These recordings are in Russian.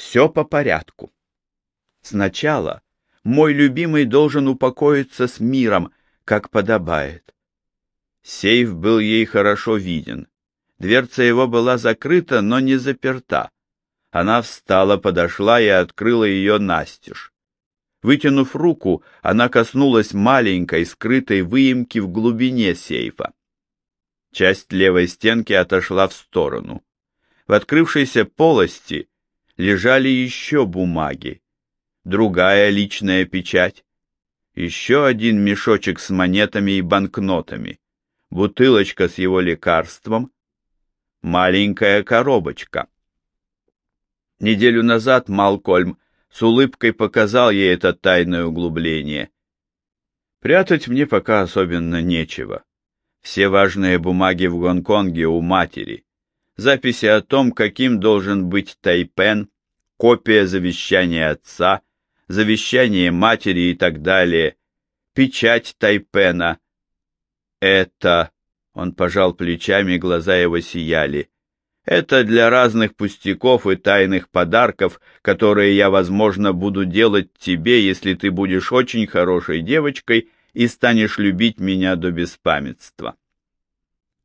Все по порядку. Сначала мой любимый должен упокоиться с миром, как подобает. Сейф был ей хорошо виден. Дверца его была закрыта, но не заперта. Она встала, подошла и открыла ее настежь. Вытянув руку, она коснулась маленькой скрытой выемки в глубине сейфа. Часть левой стенки отошла в сторону. В открывшейся полости лежали еще бумаги. Другая личная печать. Еще один мешочек с монетами и банкнотами. Бутылочка с его лекарством. Маленькая коробочка. Неделю назад Малкольм с улыбкой показал ей это тайное углубление. Прятать мне пока особенно нечего. Все важные бумаги в Гонконге у матери. Записи о том, каким должен быть Тайпен, копия завещания отца, завещание матери и так далее, печать Тайпена. Это... Он пожал плечами, глаза его сияли. Это для разных пустяков и тайных подарков, которые я, возможно, буду делать тебе, если ты будешь очень хорошей девочкой и станешь любить меня до беспамятства.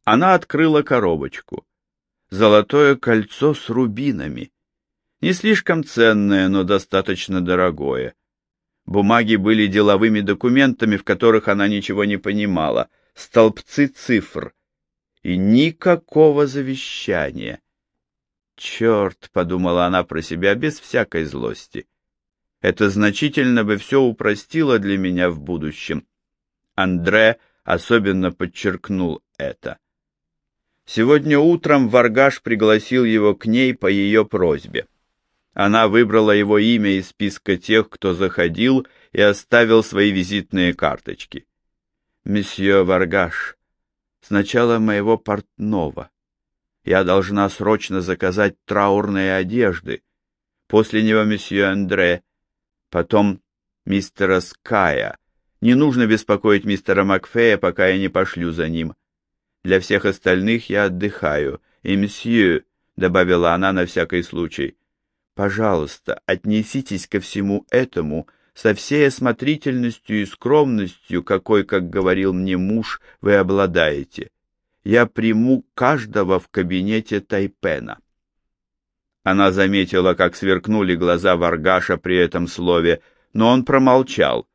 Она открыла коробочку. Золотое кольцо с рубинами. Не слишком ценное, но достаточно дорогое. Бумаги были деловыми документами, в которых она ничего не понимала, столбцы цифр — и никакого завещания. «Черт!» — подумала она про себя без всякой злости. «Это значительно бы все упростило для меня в будущем». Андре особенно подчеркнул это. Сегодня утром Варгаш пригласил его к ней по ее просьбе. Она выбрала его имя из списка тех, кто заходил, и оставил свои визитные карточки. «Месье Варгаш, Сначала моего портного. Я должна срочно заказать траурные одежды. После него месье Андре. Потом мистера Ская. Не нужно беспокоить мистера Макфея, пока я не пошлю за ним. Для всех остальных я отдыхаю. И месье, — добавила она на всякий случай, — пожалуйста, отнеситесь ко всему этому со всей осмотрительностью и скромностью, какой, как говорил мне муж, вы обладаете. Я приму каждого в кабинете Тайпена. Она заметила, как сверкнули глаза Варгаша при этом слове, но он промолчал,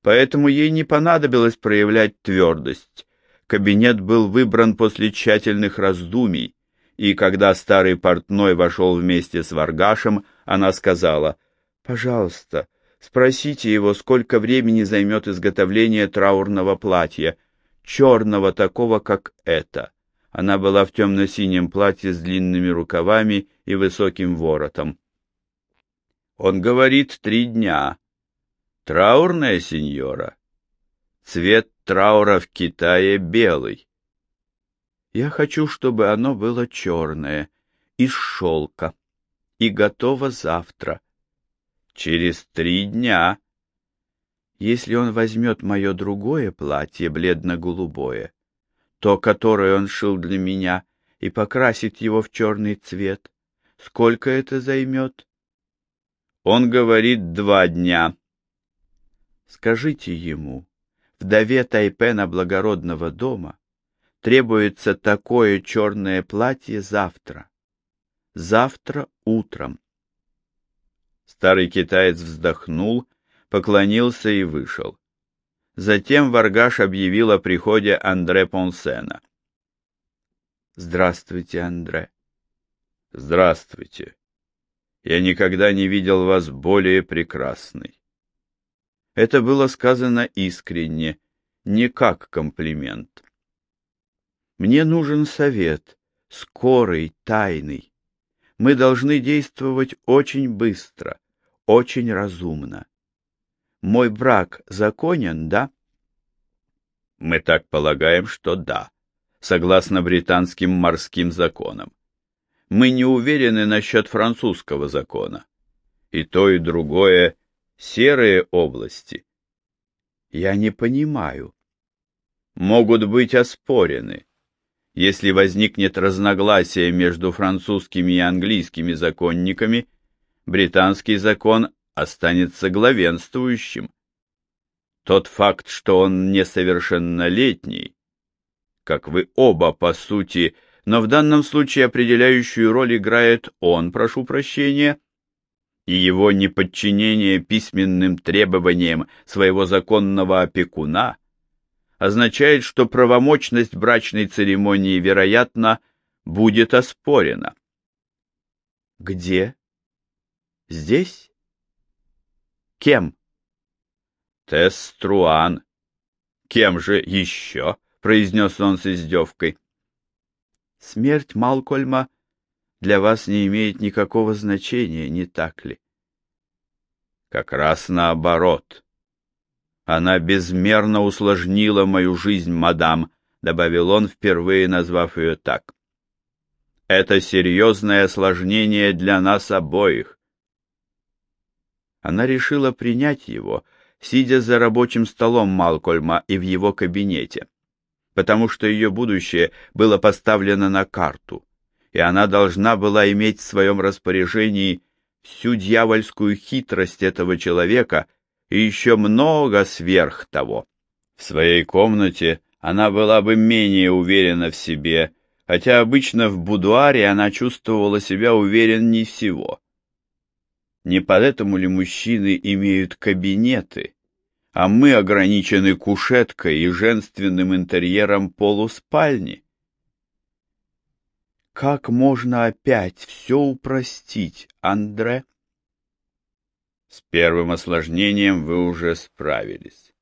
поэтому ей не понадобилось проявлять твердость. Кабинет был выбран после тщательных раздумий, и когда старый портной вошел вместе с Варгашем, она сказала, «Пожалуйста, Спросите его, сколько времени займет изготовление траурного платья, черного такого, как это. Она была в темно-синем платье с длинными рукавами и высоким воротом. Он говорит три дня. Траурная сеньора. Цвет траура в Китае белый. Я хочу, чтобы оно было черное, из шелка, и готово завтра. Через три дня. Если он возьмет мое другое платье, бледно-голубое, то, которое он шил для меня, и покрасит его в черный цвет, сколько это займет? Он говорит два дня. Скажите ему, вдове Тайпена благородного дома требуется такое черное платье завтра. Завтра утром. Старый китаец вздохнул, поклонился и вышел. Затем Варгаш объявил о приходе Андре Понсена. «Здравствуйте, Андре». «Здравствуйте. Я никогда не видел вас более прекрасной». Это было сказано искренне, не как комплимент. «Мне нужен совет, скорый, тайный. Мы должны действовать очень быстро очень разумно. Мой брак законен, да? Мы так полагаем, что да, согласно британским морским законам. Мы не уверены насчет французского закона. И то, и другое — серые области. Я не понимаю. Могут быть оспорены. Если возникнет разногласие между французскими и английскими законниками, британский закон останется главенствующим. Тот факт, что он несовершеннолетний, как вы оба, по сути, но в данном случае определяющую роль играет он, прошу прощения, и его неподчинение письменным требованиям своего законного опекуна означает, что правомочность брачной церемонии, вероятно, будет оспорена. Где? Здесь? Кем? Теструан. Кем же еще? произнес он с издевкой. Смерть Малкольма для вас не имеет никакого значения, не так ли? Как раз наоборот. Она безмерно усложнила мою жизнь, мадам, добавил он, впервые назвав ее так. Это серьезное осложнение для нас обоих. Она решила принять его, сидя за рабочим столом Малкольма и в его кабинете, потому что ее будущее было поставлено на карту и она должна была иметь в своем распоряжении всю дьявольскую хитрость этого человека и еще много сверх того. В своей комнате она была бы менее уверена в себе, хотя обычно в будуаре она чувствовала себя уверенней всего. Не поэтому ли мужчины имеют кабинеты, а мы ограничены кушеткой и женственным интерьером полуспальни? Как можно опять все упростить, Андре? С первым осложнением вы уже справились.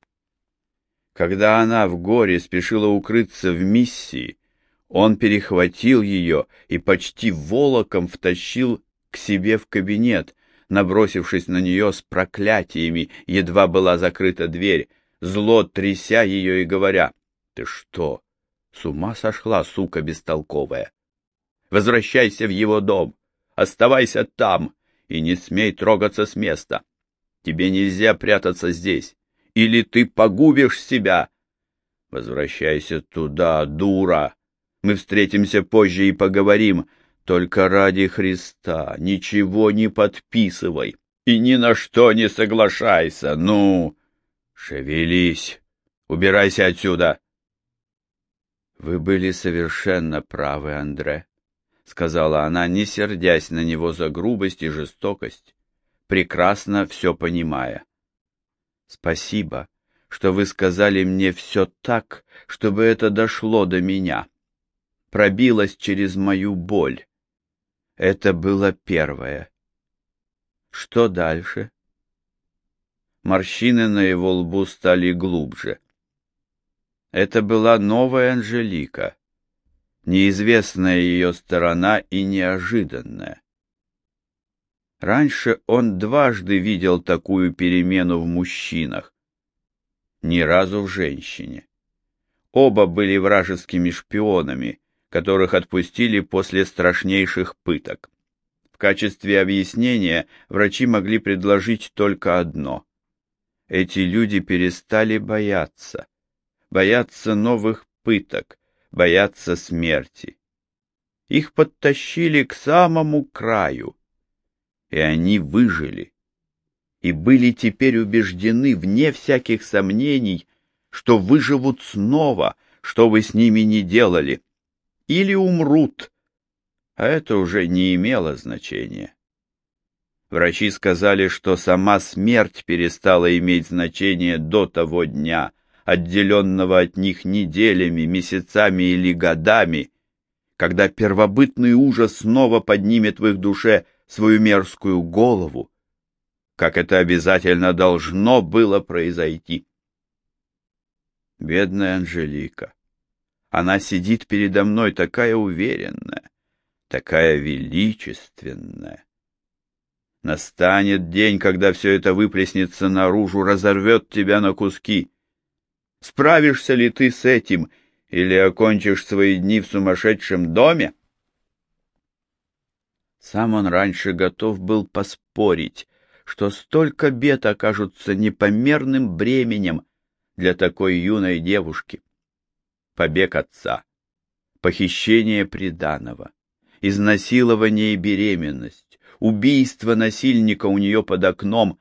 Когда она в горе спешила укрыться в миссии, он перехватил ее и почти волоком втащил к себе в кабинет, набросившись на нее с проклятиями, едва была закрыта дверь, зло тряся ее и говоря, «Ты что, с ума сошла, сука бестолковая? Возвращайся в его дом. Оставайся там и не смей трогаться с места. Тебе нельзя прятаться здесь, или ты погубишь себя. Возвращайся туда, дура. Мы встретимся позже и поговорим. Только ради Христа ничего не подписывай и ни на что не соглашайся. Ну, шевелись, убирайся отсюда. Вы были совершенно правы, Андре. — сказала она, не сердясь на него за грубость и жестокость, прекрасно все понимая. «Спасибо, что вы сказали мне все так, чтобы это дошло до меня, пробилось через мою боль. Это было первое. Что дальше?» Морщины на его лбу стали глубже. Это была новая Анжелика неизвестная ее сторона и неожиданная. Раньше он дважды видел такую перемену в мужчинах, ни разу в женщине. Оба были вражескими шпионами, которых отпустили после страшнейших пыток. В качестве объяснения врачи могли предложить только одно. Эти люди перестали бояться, бояться новых пыток, боятся смерти. Их подтащили к самому краю, и они выжили, и были теперь убеждены, вне всяких сомнений, что выживут снова, что вы с ними не делали, или умрут, а это уже не имело значения. Врачи сказали, что сама смерть перестала иметь значение до того дня — отделенного от них неделями, месяцами или годами, когда первобытный ужас снова поднимет в их душе свою мерзкую голову, как это обязательно должно было произойти. Бедная Анжелика. Она сидит передо мной такая уверенная, такая величественная. Настанет день, когда все это выплеснется наружу, разорвет тебя на куски. Справишься ли ты с этим или окончишь свои дни в сумасшедшем доме? Сам он раньше готов был поспорить, что столько бед окажутся непомерным бременем для такой юной девушки. Побег отца, похищение приданого, изнасилование и беременность, убийство насильника у нее под окном.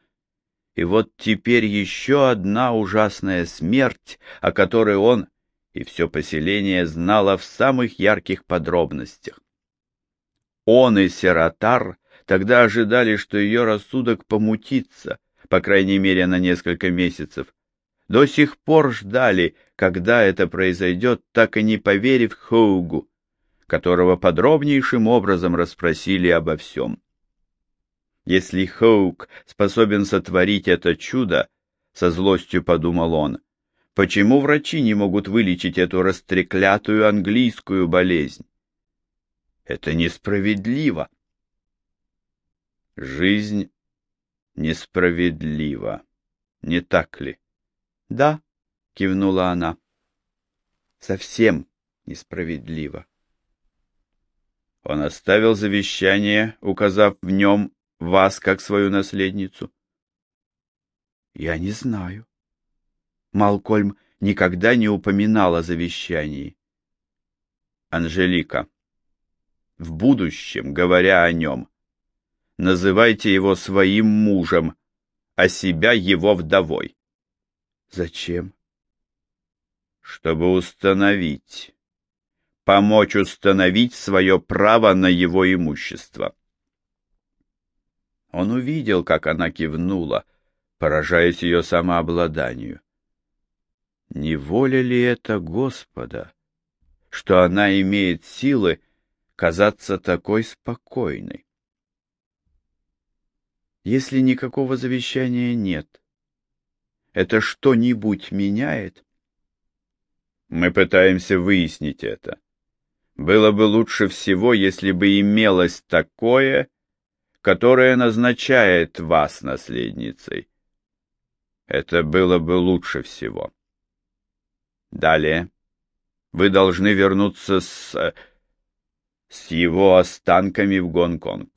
И вот теперь еще одна ужасная смерть, о которой он и все поселение знало в самых ярких подробностях. Он и Сератар тогда ожидали, что ее рассудок помутится, по крайней мере на несколько месяцев. До сих пор ждали, когда это произойдет, так и не поверив Хоугу, которого подробнейшим образом расспросили обо всем. Если Хоук способен сотворить это чудо, со злостью подумал он, почему врачи не могут вылечить эту растреклятую английскую болезнь? Это несправедливо. Жизнь несправедлива, не так ли? Да, кивнула она. Совсем несправедливо. Он оставил завещание, указав в нем вас как свою наследницу? Я не знаю. Малкольм никогда не упоминал о завещании. Анжелика, в будущем, говоря о нем, называйте его своим мужем, а себя его вдовой. Зачем? Чтобы установить, помочь установить свое право на его имущество. Он увидел, как она кивнула, поражаясь ее самообладанию. Не воля ли это Господа, что она имеет силы казаться такой спокойной? Если никакого завещания нет, это что-нибудь меняет? Мы пытаемся выяснить это. Было бы лучше всего, если бы имелось такое, которое назначает вас наследницей. Это было бы лучше всего. Далее. Вы должны вернуться с... с его останками в Гонконг.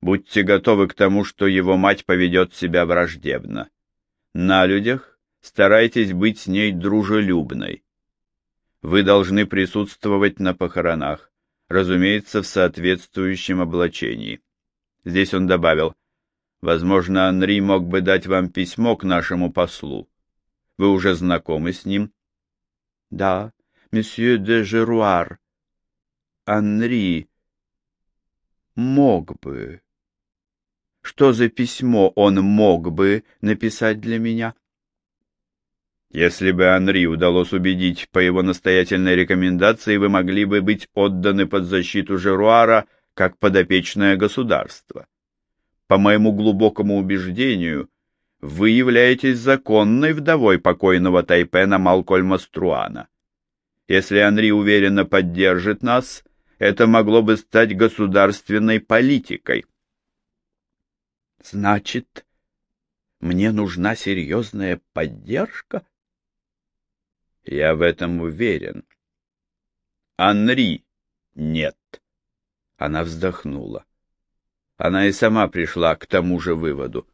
Будьте готовы к тому, что его мать поведет себя враждебно. На людях старайтесь быть с ней дружелюбной. Вы должны присутствовать на похоронах, разумеется, в соответствующем облачении. Здесь он добавил, «Возможно, Анри мог бы дать вам письмо к нашему послу. Вы уже знакомы с ним?» «Да, месье де Жеруар. Анри мог бы...» Что за письмо он мог бы написать для меня? Если бы Анри удалось убедить по его настоятельной рекомендации, вы могли бы быть отданы под защиту Жеруара как подопечное государство. По моему глубокому убеждению, вы являетесь законной вдовой покойного Тайпена Малкольма Струана. Если Анри уверенно поддержит нас, это могло бы стать государственной политикой. Значит, мне нужна серьезная поддержка? Я в этом уверен. Анри нет. Она вздохнула. Она и сама пришла к тому же выводу.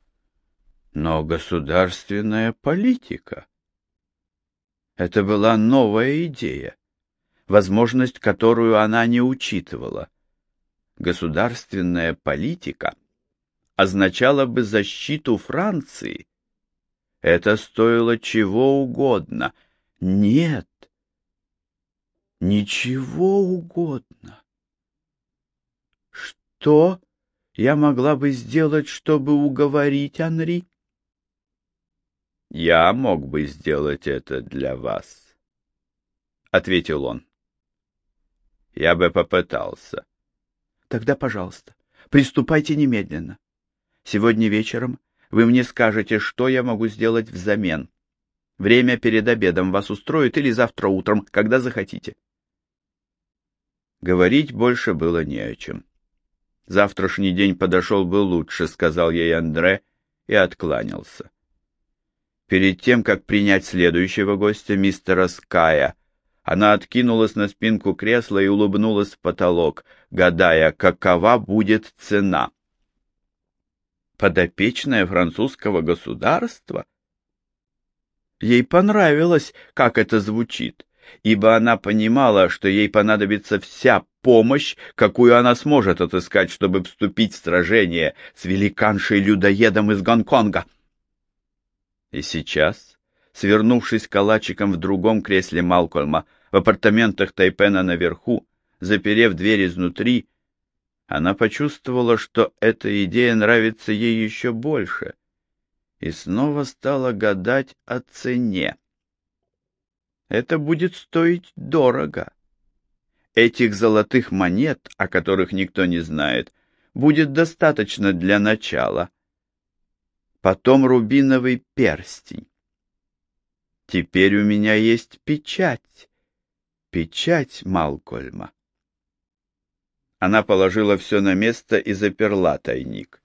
Но государственная политика... Это была новая идея, возможность, которую она не учитывала. Государственная политика означала бы защиту Франции. Это стоило чего угодно. Нет, ничего угодно. Что я могла бы сделать, чтобы уговорить Анри? Я мог бы сделать это для вас, ответил он. Я бы попытался. Тогда, пожалуйста, приступайте немедленно. Сегодня вечером вы мне скажете, что я могу сделать взамен. Время перед обедом вас устроит или завтра утром, когда захотите. Говорить больше было не о чем. Завтрашний день подошел бы лучше, сказал ей Андре и откланялся. Перед тем, как принять следующего гостя, мистера Ская, она откинулась на спинку кресла и улыбнулась в потолок, гадая, какова будет цена. Подопечная французского государства? Ей понравилось, как это звучит, ибо она понимала, что ей понадобится вся помощь, какую она сможет отыскать, чтобы вступить в сражение с великаншей-людоедом из Гонконга. И сейчас, свернувшись калачиком в другом кресле Малкольма, в апартаментах Тайпена наверху, заперев дверь изнутри, она почувствовала, что эта идея нравится ей еще больше, и снова стала гадать о цене. Это будет стоить дорого. Этих золотых монет, о которых никто не знает, будет достаточно для начала. Потом рубиновый перстень. Теперь у меня есть печать. Печать Малкольма. Она положила все на место и заперла тайник.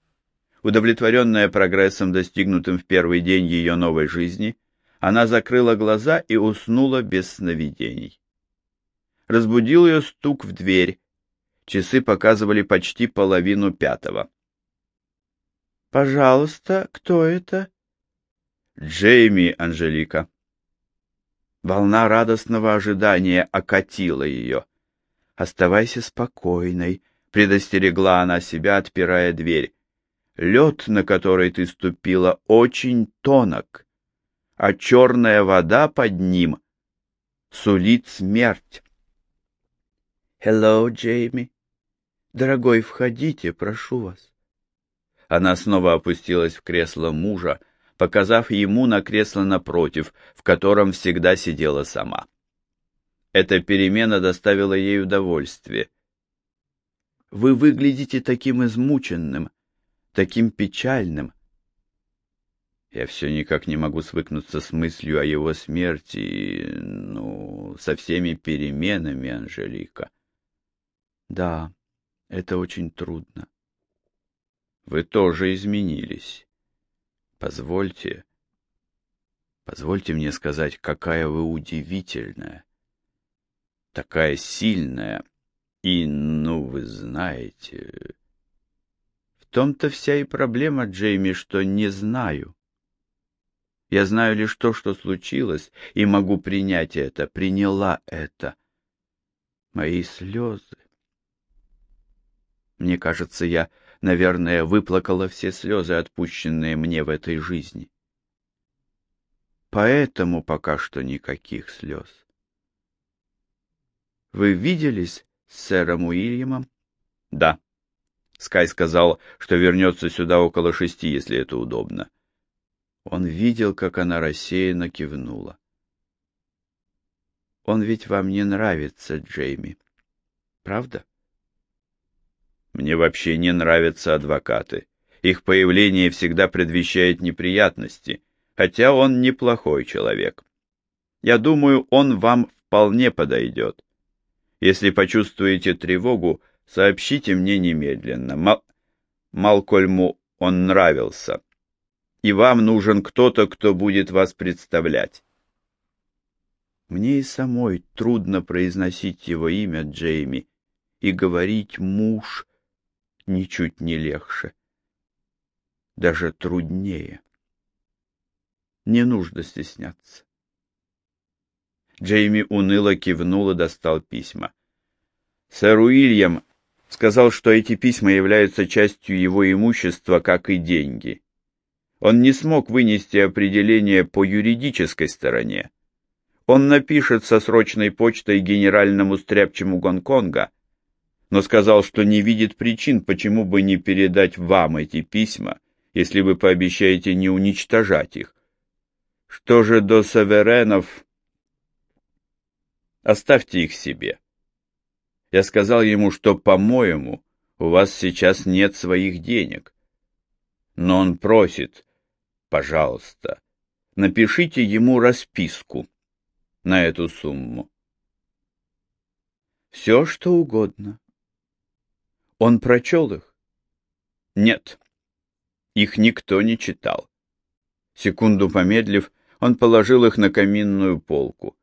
Удовлетворенная прогрессом, достигнутым в первый день ее новой жизни, она закрыла глаза и уснула без сновидений. Разбудил ее стук в дверь. Часы показывали почти половину пятого. «Пожалуйста, кто это?» «Джейми, Анжелика». Волна радостного ожидания окатила ее. «Оставайся спокойной», — предостерегла она себя, отпирая дверь. «Лед, на который ты ступила, очень тонок, а черная вода под ним сулит смерть». «Hello, Джейми. Дорогой, входите, прошу вас». Она снова опустилась в кресло мужа, показав ему на кресло напротив, в котором всегда сидела сама. Эта перемена доставила ей удовольствие. «Вы выглядите таким измученным, таким печальным». Я все никак не могу свыкнуться с мыслью о его смерти, ну, со всеми переменами, Анжелика. Да, это очень трудно. Вы тоже изменились. Позвольте, позвольте мне сказать, какая вы удивительная такая сильная. И, ну, вы знаете... В том-то вся и проблема, Джейми, что не знаю. Я знаю лишь то, что случилось, и могу принять это, приняла это. Мои слезы. Мне кажется, я, наверное, выплакала все слезы, отпущенные мне в этой жизни. Поэтому пока что никаких слез. Вы виделись с сэром Уильямом? Да. Скай сказал, что вернется сюда около шести, если это удобно. Он видел, как она рассеянно кивнула. Он ведь вам не нравится, Джейми. Правда? Мне вообще не нравятся адвокаты. Их появление всегда предвещает неприятности, хотя он неплохой человек. Я думаю, он вам вполне подойдет. Если почувствуете тревогу, сообщите мне немедленно. Мал... Малкольму он нравился. И вам нужен кто-то, кто будет вас представлять. Мне и самой трудно произносить его имя Джейми, и говорить «муж» ничуть не легче. Даже труднее. Не нужно стесняться. Джейми уныло кивнул и достал письма. Сэр Уильям сказал, что эти письма являются частью его имущества, как и деньги. Он не смог вынести определение по юридической стороне. Он напишет со срочной почтой генеральному стряпчему Гонконга, но сказал, что не видит причин, почему бы не передать вам эти письма, если вы пообещаете не уничтожать их. Что же до Саверенов, Оставьте их себе. Я сказал ему, что, по-моему, у вас сейчас нет своих денег. Но он просит, пожалуйста, напишите ему расписку на эту сумму. Все, что угодно. Он прочел их? Нет, их никто не читал. Секунду помедлив, он положил их на каминную полку.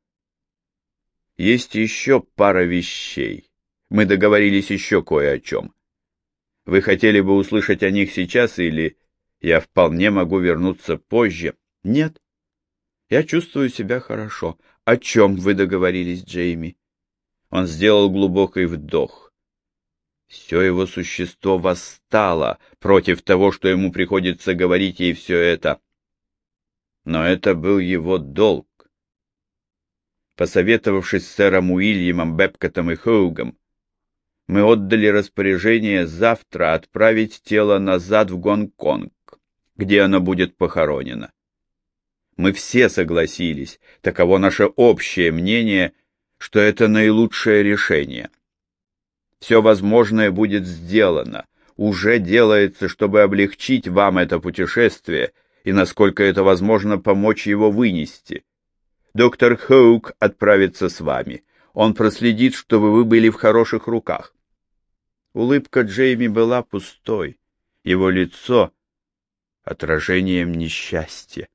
Есть еще пара вещей. Мы договорились еще кое о чем. Вы хотели бы услышать о них сейчас или я вполне могу вернуться позже? Нет. Я чувствую себя хорошо. О чем вы договорились, Джейми? Он сделал глубокий вдох. Все его существо восстало против того, что ему приходится говорить ей все это. Но это был его долг. Посоветовавшись с сэром Уильямом, Бепкотом и Хоугом, мы отдали распоряжение завтра отправить тело назад в Гонконг, где оно будет похоронено. Мы все согласились, таково наше общее мнение, что это наилучшее решение. Все возможное будет сделано, уже делается, чтобы облегчить вам это путешествие и, насколько это возможно, помочь его вынести. Доктор Хоук отправится с вами. Он проследит, чтобы вы были в хороших руках. Улыбка Джейми была пустой, его лицо — отражением несчастья.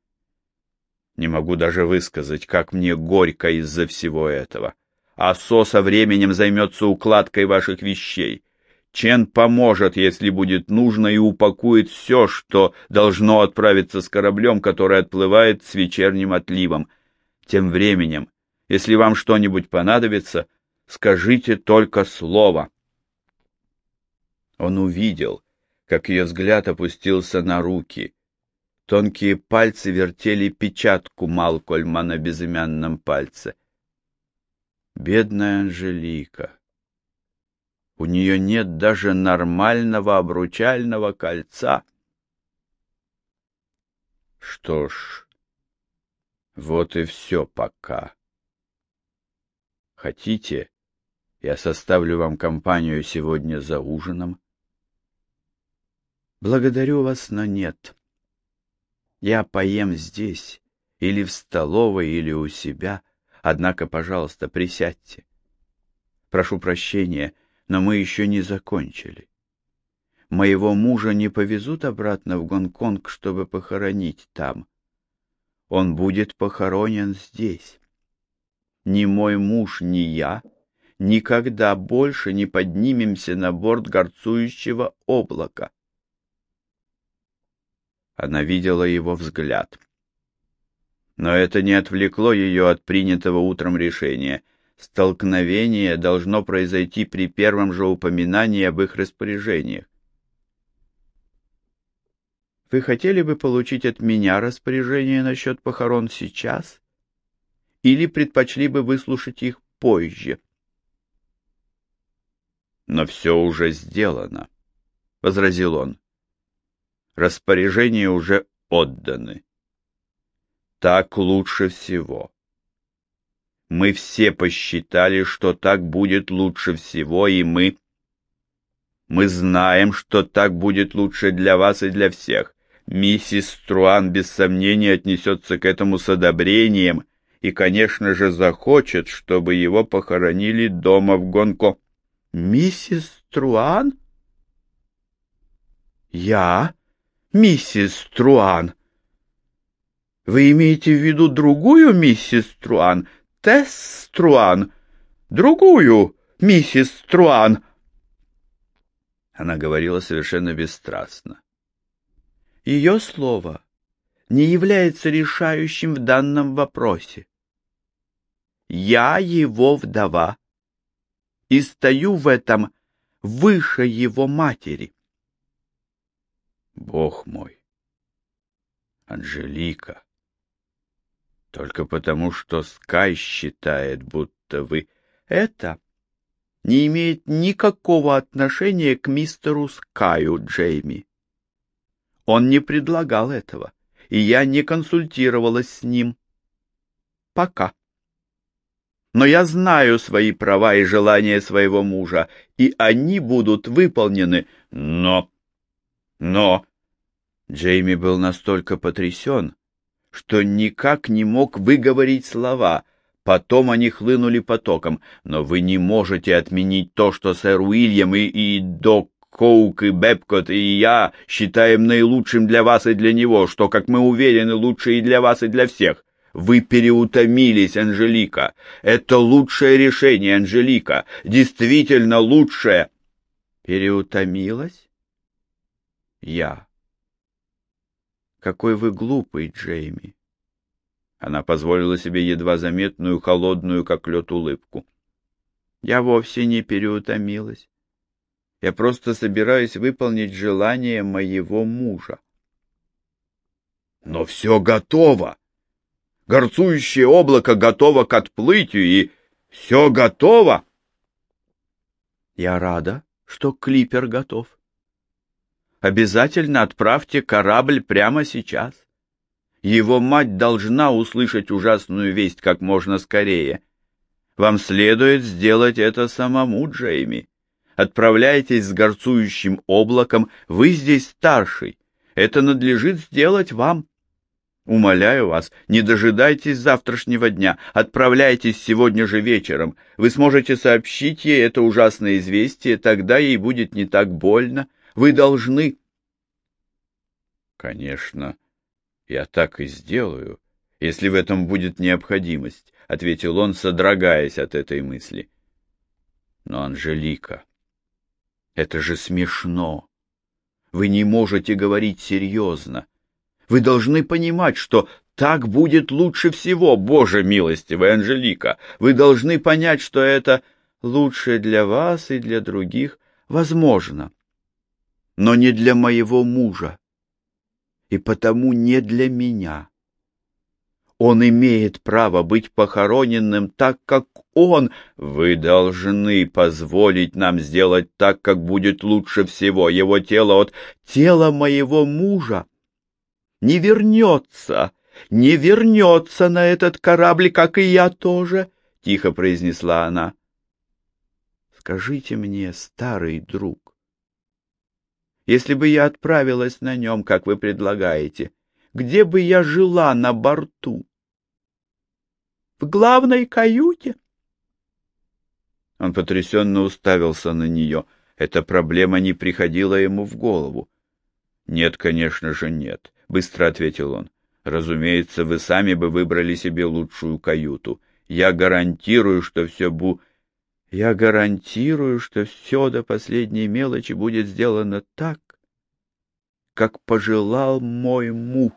Не могу даже высказать, как мне горько из-за всего этого. А Со со временем займется укладкой ваших вещей. Чен поможет, если будет нужно, и упакует все, что должно отправиться с кораблем, который отплывает с вечерним отливом. Тем временем, если вам что-нибудь понадобится, скажите только слово. Он увидел, как ее взгляд опустился на руки — Тонкие пальцы вертели печатку Малкольма на безымянном пальце. Бедная Анжелика. У нее нет даже нормального обручального кольца. Что ж, вот и все пока. Хотите, я составлю вам компанию сегодня за ужином? Благодарю вас, но нет. Я поем здесь, или в столовой, или у себя. Однако, пожалуйста, присядьте. Прошу прощения, но мы еще не закончили. Моего мужа не повезут обратно в Гонконг, чтобы похоронить там. Он будет похоронен здесь. Ни мой муж, ни я никогда больше не поднимемся на борт горцующего облака. Она видела его взгляд. Но это не отвлекло ее от принятого утром решения. Столкновение должно произойти при первом же упоминании об их распоряжениях. Вы хотели бы получить от меня распоряжение насчет похорон сейчас? Или предпочли бы выслушать их позже? Но все уже сделано, — возразил он распоряжения уже отданы. Так лучше всего. Мы все посчитали, что так будет лучше всего, и мы... Мы знаем, что так будет лучше для вас и для всех. Миссис Струан без сомнения отнесется к этому с одобрением и, конечно же, захочет, чтобы его похоронили дома в Гонко. Миссис Струан? Я? Миссис Труан. Вы имеете в виду другую миссис Труан, Тесс Труан, другую миссис Труан? Она говорила совершенно бесстрастно. Ее слово не является решающим в данном вопросе. Я его вдова и стою в этом выше его матери. Бог мой! Анжелика! Только потому, что Скай считает, будто вы... Это не имеет никакого отношения к мистеру Скаю, Джейми. Он не предлагал этого, и я не консультировалась с ним. Пока. Но я знаю свои права и желания своего мужа, и они будут выполнены, но... Но Джейми был настолько потрясен, что никак не мог выговорить слова. Потом они хлынули потоком. Но вы не можете отменить то, что сэр Уильям и, и Док Коук и Бепкот и я считаем наилучшим для вас и для него, что, как мы уверены, лучше и для вас, и для всех. Вы переутомились, Анжелика. Это лучшее решение, Анжелика. Действительно лучшее. Переутомилась? Я. Какой вы глупый, Джейми. Она позволила себе едва заметную, холодную, как лед, улыбку. Я вовсе не переутомилась. Я просто собираюсь выполнить желание моего мужа. Но все готово. Горцующее облако готово к отплытию, и все готово. Я рада, что клипер готов. Обязательно отправьте корабль прямо сейчас. Его мать должна услышать ужасную весть как можно скорее. Вам следует сделать это самому, Джейми. Отправляйтесь с горцующим облаком, вы здесь старший. Это надлежит сделать вам. Умоляю вас, не дожидайтесь завтрашнего дня, отправляйтесь сегодня же вечером. Вы сможете сообщить ей это ужасное известие, тогда ей будет не так больно. Вы должны... Конечно, я так и сделаю, если в этом будет необходимость, — ответил он, содрогаясь от этой мысли. Но, Анжелика, это же смешно. Вы не можете говорить серьезно. Вы должны понимать, что так будет лучше всего, Боже милостивый, Анжелика. Вы должны понять, что это лучше для вас и для других возможно, но не для моего мужа и потому не для меня. Он имеет право быть похороненным так, как он. Вы должны позволить нам сделать так, как будет лучше всего. Его тело от тела моего мужа не вернется, не вернется на этот корабль, как и я тоже, — тихо произнесла она. Скажите мне, старый друг, если бы я отправилась на нем, как вы предлагаете, где бы я жила на борту? В главной каюте? Он потрясенно уставился на нее. Эта проблема не приходила ему в голову. «Нет, конечно же, нет», — быстро ответил он. «Разумеется, вы сами бы выбрали себе лучшую каюту. Я гарантирую, что все бу...» Я гарантирую, что все до последней мелочи будет сделано так, как пожелал мой муж.